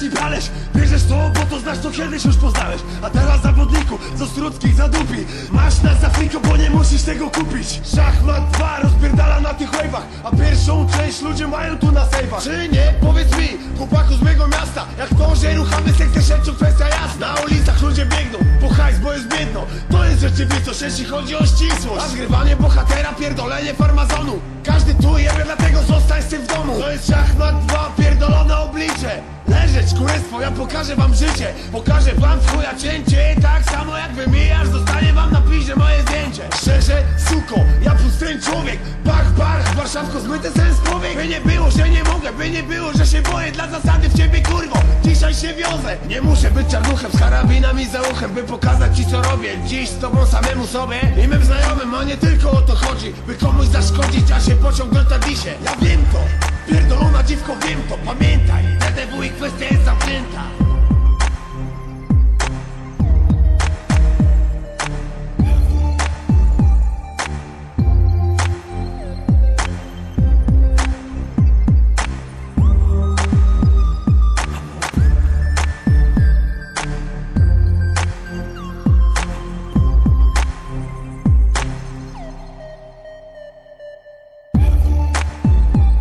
Marcin Palesz. Bierzesz to, bo to znasz to kiedyś już poznałeś. A teraz zawodniku, z Ostruckich zadupi. Masz nas za bo nie musisz tego kupić. Szachmat 2 rozpierdala na tych wave'ach A pierwszą część ludzie mają tu na sejwach. Czy nie? Powiedz mi, chłopaku z mego miasta Jak to, że ruchamy sekcję sześciu, kwestia jasna. Na ulicach ludzie biegną, po hajs, bo jest biedno. To jest rzeczywistość, jeśli chodzi o ścisłość. A zgrywanie bohatera, pierdolenie farmazonu. Każdy tu jebie, dlatego zostań Kurestwo, ja pokażę wam życie. Pokażę wam chuja cięcie. Tak samo jak wymijasz, zostanie wam na piździe moje zdjęcie. Szczerze, suko, ja pusty człowiek. Bach, bach, Warszawko, zmyty sens człowiek. By nie było, że nie mogę, by nie było, że się boję. Dla zasady w ciebie kurwo, dzisiaj się wiozę. Nie muszę być czarnuchem z karabinami za uchem By pokazać ci co robię, dziś z tobą samemu sobie I mym znajomym, a nie tylko o to chodzi By komuś zaszkodzić, a się pociągnąć na disie Ja wiem to, pierdolona dziwko, wiem to, pamiętaj